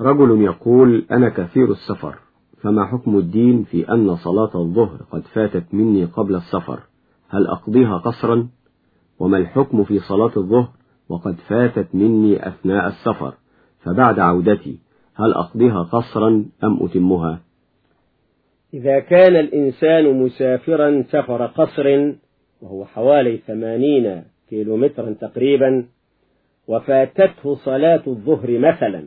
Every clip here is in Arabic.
رجل يقول أنا كثير السفر فما حكم الدين في أن صلاة الظهر قد فاتت مني قبل السفر؟ هل أقضيها قصرا؟ وما الحكم في صلاة الظهر وقد فاتت مني أثناء السفر؟ فبعد عودتي هل أقضيها قصرا أم أتمها؟ إذا كان الإنسان مسافرا سفر قصر وهو حوالي ثمانين كيلومترا تقريبا وفاتته صلاة الظهر مثلا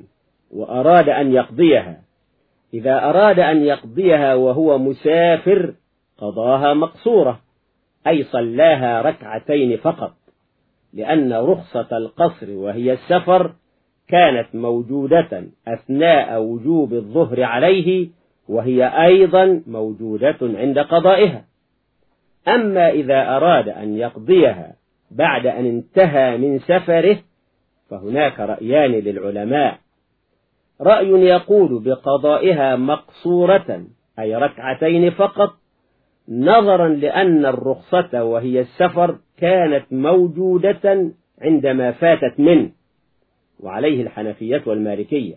وأراد أن يقضيها. إذا أراد أن يقضيها وهو مسافر قضاها مقصورة أي صلاها ركعتين فقط لأن رخصة القصر وهي السفر كانت موجودة أثناء وجوب الظهر عليه وهي أيضا موجودة عند قضائها. أما إذا أراد أن يقضيها بعد أن انتهى من سفره فهناك رأيان للعلماء. رأي يقول بقضائها مقصورة أي ركعتين فقط نظرا لأن الرخصة وهي السفر كانت موجودة عندما فاتت منه وعليه الحنفية والمالكية.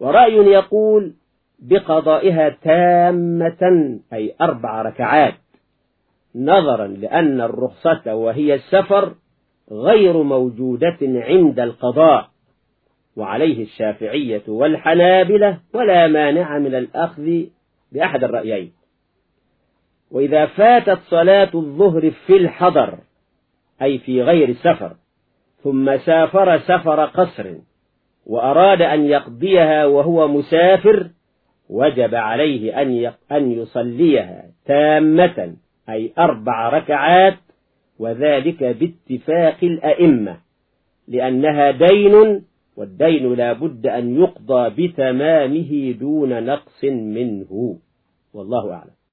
ورأي يقول بقضائها تامة أي أربع ركعات نظرا لأن الرخصة وهي السفر غير موجودة عند القضاء. وعليه الشافعية والحنابلة ولا مانع من الأخذ بأحد الرأيين. وإذا فاتت صلاة الظهر في الحضر أي في غير السفر ثم سافر سفر قصر وأراد أن يقضيها وهو مسافر وجب عليه أن أن يصليها تامة أي أربع ركعات وذلك باتفاق الأئمة لأنها دين والدين لا بد أن يقضى بتمامه دون نقص منه. والله أعلم.